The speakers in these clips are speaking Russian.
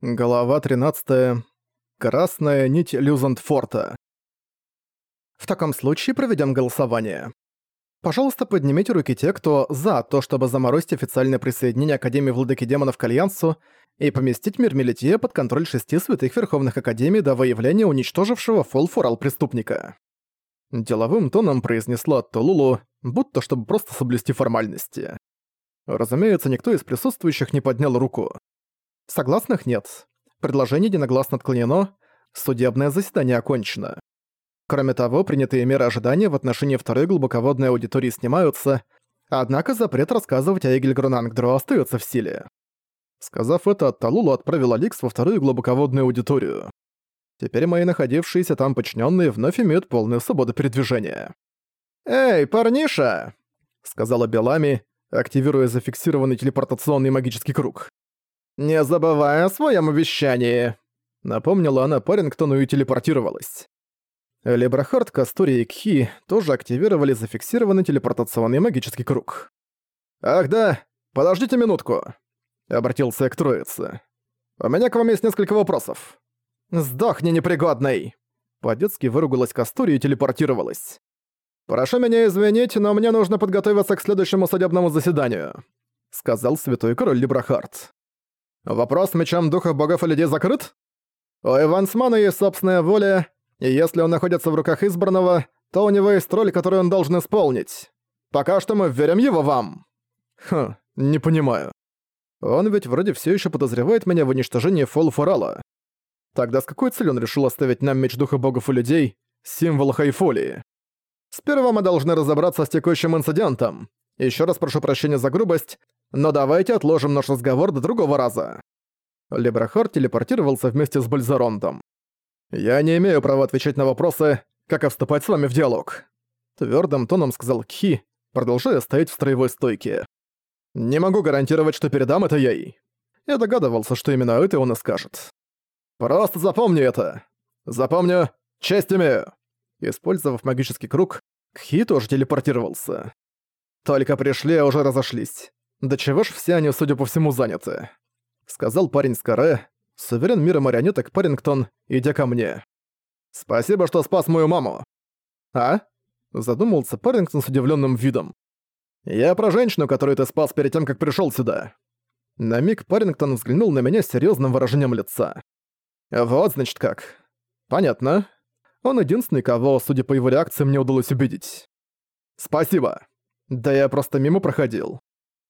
Глава 13. Красная нить Люзандфорта. В таком случае проведем голосование. Пожалуйста, поднимите руки те, кто за то, чтобы заморозить официальное присоединение Академии Владыки Демонов к Альянсу и поместить мир Мелития под контроль шести святых Верховных Академий до выявления уничтожившего Фолфорал преступника. Деловым тоном произнесла Толулу, будто чтобы просто соблюсти формальности. Разумеется, никто из присутствующих не поднял руку. Согласных нет. Предложение единогласно отклонено. Судебное заседание окончено. Кроме того, принятые меры ожидания в отношении второй глубоководной аудитории снимаются, однако запрет рассказывать о Эгельгрунангдру остается в силе. Сказав это, Талулу отправил Аликс во вторую глубоководную аудиторию. Теперь мои находившиеся там подчиненные вновь имеют полную свободу передвижения. «Эй, парниша!» — сказала Белами, активируя зафиксированный телепортационный магический круг. «Не забывай о своем обещании!» Напомнила она Парингтону и телепортировалась. Лебрахард, Кастури и Кхи тоже активировали зафиксированный телепортационный магический круг. «Ах да, подождите минутку!» — обратился к троице. «У меня к вам есть несколько вопросов». «Сдохни, непригодный!» По-детски выругалась Кастури и телепортировалась. «Прошу меня извинить, но мне нужно подготовиться к следующему судебному заседанию», — сказал святой король Лебрахард. Вопрос мечом духов богов и людей закрыт? У Ивансмана есть собственная воля, и если он находится в руках избранного, то у него есть роль, которую он должен исполнить. Пока что мы верим его вам. Хм, не понимаю. Он ведь вроде все еще подозревает меня в уничтожении Фолфорала. Тогда с какой целью он решил оставить нам меч духа богов и людей, символ Хайфолии? Сперва мы должны разобраться с текущим инцидентом. Еще раз прошу прощения за грубость, но давайте отложим наш разговор до другого раза». Лебрахар телепортировался вместе с Бальзарондом. «Я не имею права отвечать на вопросы, как и вступать с вами в диалог», твердым тоном сказал Кхи, продолжая стоять в строевой стойке. «Не могу гарантировать, что передам это ей». Я догадывался, что именно это он и скажет. «Просто запомни это. Запомню, честь имею». Использовав магический круг, Кхи тоже телепортировался. Только пришли, а уже разошлись. Да чего ж все они, судя по всему, заняты?» Сказал парень с каре, суверен мира марионеток Парингтон, идя ко мне. «Спасибо, что спас мою маму». «А?» Задумался Парингтон с удивленным видом. «Я про женщину, которую ты спас перед тем, как пришел сюда». На миг Парингтон взглянул на меня с серьезным выражением лица. «Вот, значит, как. Понятно. Он единственный, кого, судя по его реакции, мне удалось убедить. Спасибо. Да я просто мимо проходил.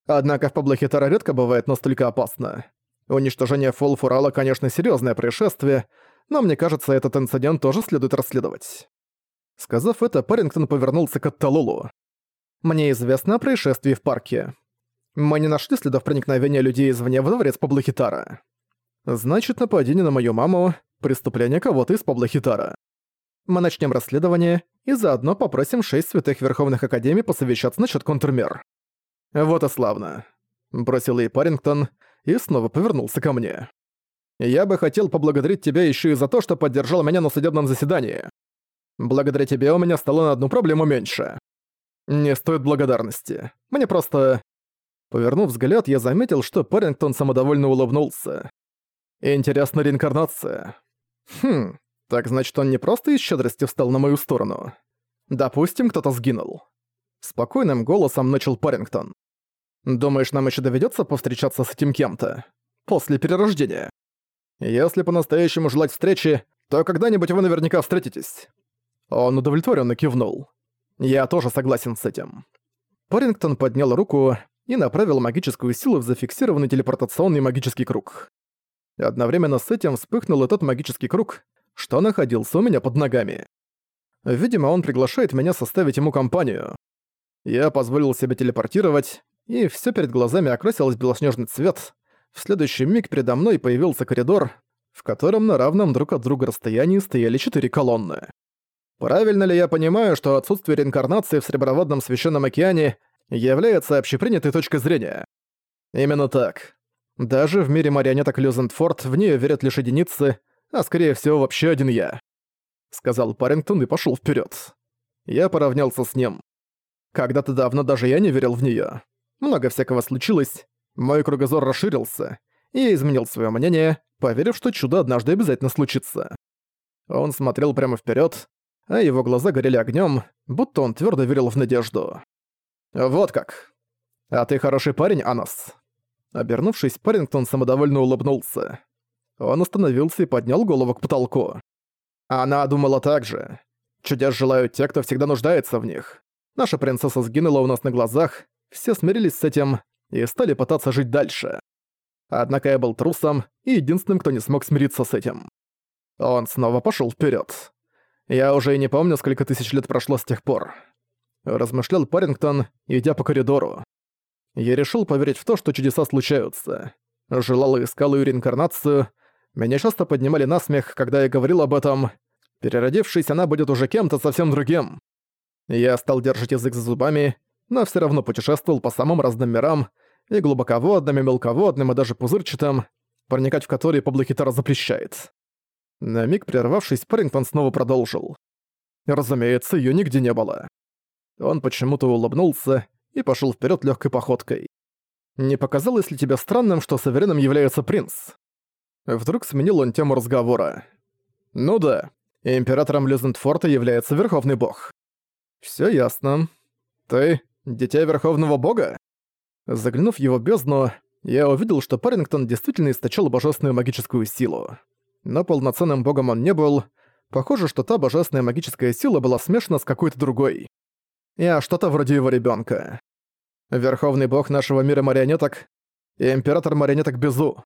Однако в Паблохитара редко бывает настолько опасно. Уничтожение Фолфурала, конечно, серьезное происшествие, но мне кажется, этот инцидент тоже следует расследовать. Сказав это, Парингтон повернулся к Атталулу. «Мне известно о происшествии в парке. Мы не нашли следов проникновения людей извне в дворец Паблохитара. Значит, нападение на мою маму — преступление кого-то из Паблохитара. Мы начнем расследование и заодно попросим шесть святых Верховных Академий посовещаться насчет контрмер. «Вот и славно», — бросил ей Парингтон и снова повернулся ко мне. «Я бы хотел поблагодарить тебя еще и за то, что поддержал меня на судебном заседании. Благодаря тебе у меня стало на одну проблему меньше. Не стоит благодарности. Мне просто...» Повернув взгляд, я заметил, что Парингтон самодовольно улыбнулся. «Интересная реинкарнация. Хм, так значит, он не просто из щедрости встал на мою сторону. Допустим, кто-то сгинул. Спокойным голосом начал Парингтон. «Думаешь, нам еще доведется повстречаться с этим кем-то? После перерождения? Если по-настоящему желать встречи, то когда-нибудь вы наверняка встретитесь». Он удовлетворенно кивнул. «Я тоже согласен с этим». Парингтон поднял руку и направил магическую силу в зафиксированный телепортационный магический круг. Одновременно с этим вспыхнул и тот магический круг, что находился у меня под ногами. Видимо, он приглашает меня составить ему компанию. Я позволил себе телепортировать, и все перед глазами окрасилось белоснежный цвет. В следующий миг передо мной появился коридор, в котором на равном друг от друга расстоянии стояли четыре колонны. Правильно ли я понимаю, что отсутствие реинкарнации в Среброводном Священном Океане является общепринятой точкой зрения? Именно так. Даже в мире марионеток Люзентфорд в нее верят лишь единицы, а скорее всего вообще один я. Сказал Парингтон и пошел вперед. Я поравнялся с ним. Когда-то давно даже я не верил в неё. Много всякого случилось, мой кругозор расширился, и я изменил своё мнение, поверив, что чудо однажды обязательно случится. Он смотрел прямо вперед, а его глаза горели огнем, будто он твердо верил в надежду. «Вот как. А ты хороший парень, Анас». Обернувшись, Парингтон самодовольно улыбнулся. Он остановился и поднял голову к потолку. Она думала так же. Чудес желают те, кто всегда нуждается в них. Наша принцесса сгинула у нас на глазах, все смирились с этим и стали пытаться жить дальше. Однако я был трусом и единственным, кто не смог смириться с этим. Он снова пошел вперед. Я уже и не помню, сколько тысяч лет прошло с тех пор. Размышлял Парингтон, идя по коридору. Я решил поверить в то, что чудеса случаются. Желал и искал ее реинкарнацию. Меня часто поднимали на смех, когда я говорил об этом. Переродившись, она будет уже кем-то совсем другим. Я стал держать язык за зубами, но все равно путешествовал по самым разным мирам, и глубоководным, и мелководным, и даже пузырчатым, проникать в которые Паблохитара запрещает. На миг прервавшись, Парингтон снова продолжил. Разумеется, ее нигде не было. Он почему-то улыбнулся и пошел вперед легкой походкой. «Не показалось ли тебе странным, что сувереном является принц?» Вдруг сменил он тему разговора. «Ну да, императором Люзентфорта является Верховный Бог». Все ясно. Ты — дитя Верховного Бога?» Заглянув в его бездну, я увидел, что Парингтон действительно источал божественную магическую силу но полноценным богом он не был. Похоже, что та божественная магическая сила была смешана с какой-то другой. Я что-то вроде его ребенка. Верховный бог нашего мира марионеток и император марионеток Безу.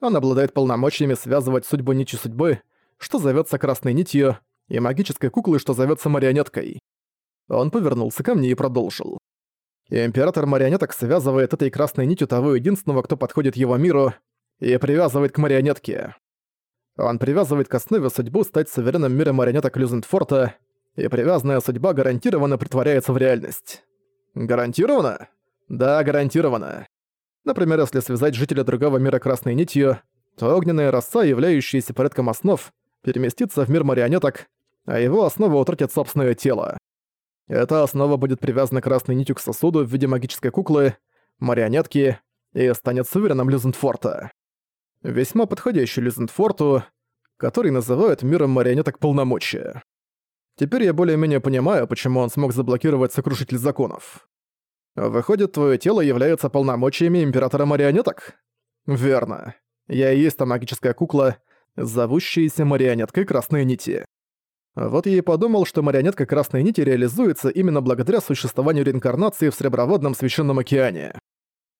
Он обладает полномочиями связывать судьбу нитью судьбы, что зовется красной нитью, и магической куклой, что зовется марионеткой. Он повернулся ко мне и продолжил. Император марионеток связывает этой красной нитью того единственного, кто подходит его миру, и привязывает к марионетке. Он привязывает к основе судьбу стать суверенным мира марионеток Люзентфорта, и привязанная судьба гарантированно притворяется в реальность. Гарантированно? Да, гарантированно. Например, если связать жителя другого мира красной нитью, то огненная роса, являющаяся порядком основ, переместится в мир марионеток, а его основа утратит собственное тело. Эта основа будет привязана красной нитью к сосуду в виде магической куклы, марионетки, и станет суверенным Люзентфорта весьма подходящий Лизентфорту, который называют миром марионеток полномочия. Теперь я более-менее понимаю, почему он смог заблокировать Сокрушитель Законов. Выходит, твое тело является полномочиями Императора Марионеток? Верно. Я и есть та магическая кукла, зовущаяся марионеткой Красной Нити. Вот я и подумал, что марионетка Красной Нити реализуется именно благодаря существованию реинкарнации в Среброводном Священном Океане.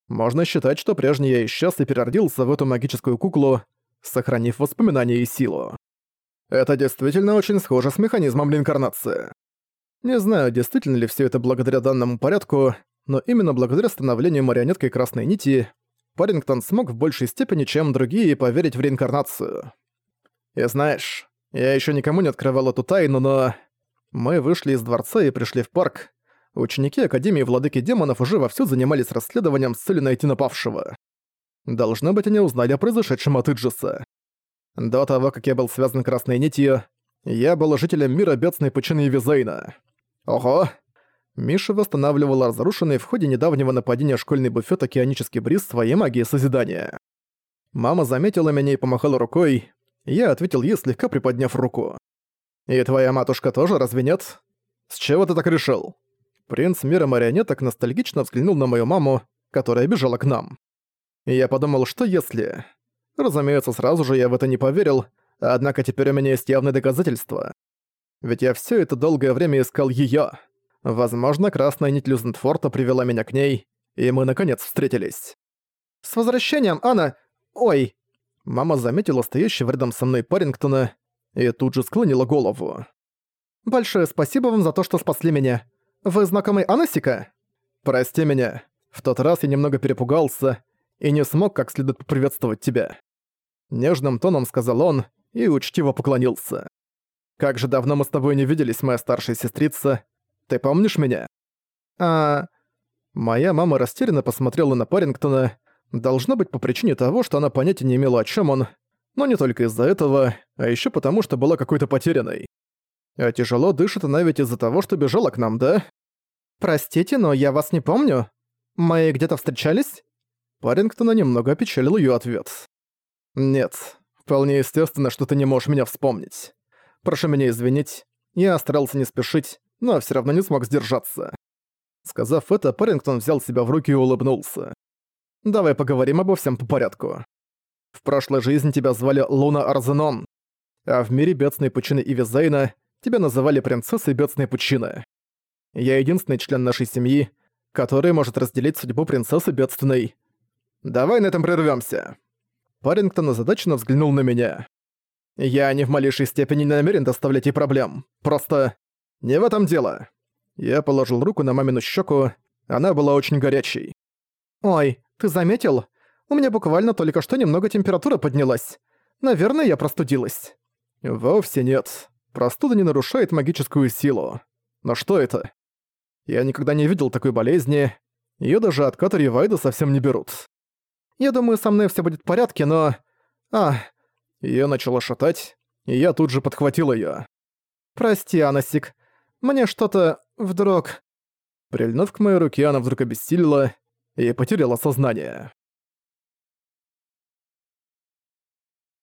Можно считать, что прежний я исчез и переродился в эту магическую куклу, сохранив воспоминания и силу. Это действительно очень схоже с механизмом реинкарнации. Не знаю, действительно ли все это благодаря данному порядку, но именно благодаря становлению марионеткой Красной Нити Парингтон смог в большей степени, чем другие, поверить в реинкарнацию. И знаешь, я еще никому не открывал эту тайну, но... Мы вышли из дворца и пришли в парк, Ученики Академии Владыки Демонов уже вовсю занимались расследованием с целью найти напавшего. Должно быть, они узнали о произошедшем от Иджиса. До того, как я был связан красной нитью, я был жителем мира бедственной пучины Визейна. Ого! Миша восстанавливала разрушенный в ходе недавнего нападения школьный буфет «Океанический бриз» своей магией созидания. Мама заметила меня и помахала рукой. Я ответил ей, слегка приподняв руку. «И твоя матушка тоже, разве нет? С чего ты так решил?» Принц мира марионеток ностальгично взглянул на мою маму, которая бежала к нам. И я подумал, что если... Разумеется, сразу же я в это не поверил, однако теперь у меня есть явные доказательства. Ведь я все это долгое время искал её. Возможно, красная нить Люзентфорта привела меня к ней, и мы наконец встретились. «С возвращением, Анна! Ой!» Мама заметила стоящего рядом со мной Парингтона и тут же склонила голову. «Большое спасибо вам за то, что спасли меня. «Вы знакомый Анасика?» «Прости меня. В тот раз я немного перепугался и не смог как следует поприветствовать тебя». Нежным тоном сказал он и учтиво поклонился. «Как же давно мы с тобой не виделись, моя старшая сестрица. Ты помнишь меня?» «А...» Моя мама растерянно посмотрела на Парингтона, должно быть по причине того, что она понятия не имела, о чем он, но не только из-за этого, а еще потому, что была какой-то потерянной. А тяжело дышит она ведь из-за того, что бежала к нам, да? Простите, но я вас не помню. Мы где-то встречались? Парингтона немного опечалил её ответ. Нет, вполне естественно, что ты не можешь меня вспомнить. Прошу меня извинить, я старался не спешить, но все равно не смог сдержаться. Сказав это, Парингтон взял себя в руки и улыбнулся. «Давай поговорим обо всем по порядку. В прошлой жизни тебя звали Луна Арзенон, а в мире Бедственной Пучины Ивизейна тебя называли Принцессой Бедственной Пучины. Я единственный член нашей семьи, который может разделить судьбу Принцессы Бедственной. Давай на этом прервёмся». Парингтон озадаченно взглянул на меня. «Я ни в малейшей степени не намерен доставлять ей проблем. Просто... не в этом дело». Я положил руку на мамину щеку, она была очень горячей. «Ой, ты заметил? У меня буквально только что немного температура поднялась. Наверное, я простудилась». «Вовсе нет. Простуда не нарушает магическую силу. Но что это? Я никогда не видел такой болезни. Её даже от Катари Вайда совсем не берут. Я думаю, со мной всё будет в порядке, но... А, Её начало шатать, и я тут же подхватил её. «Прости, Анасик, мне что-то вдруг...» Прильнув к моей руке, она вдруг обессилила и потеряла сознание.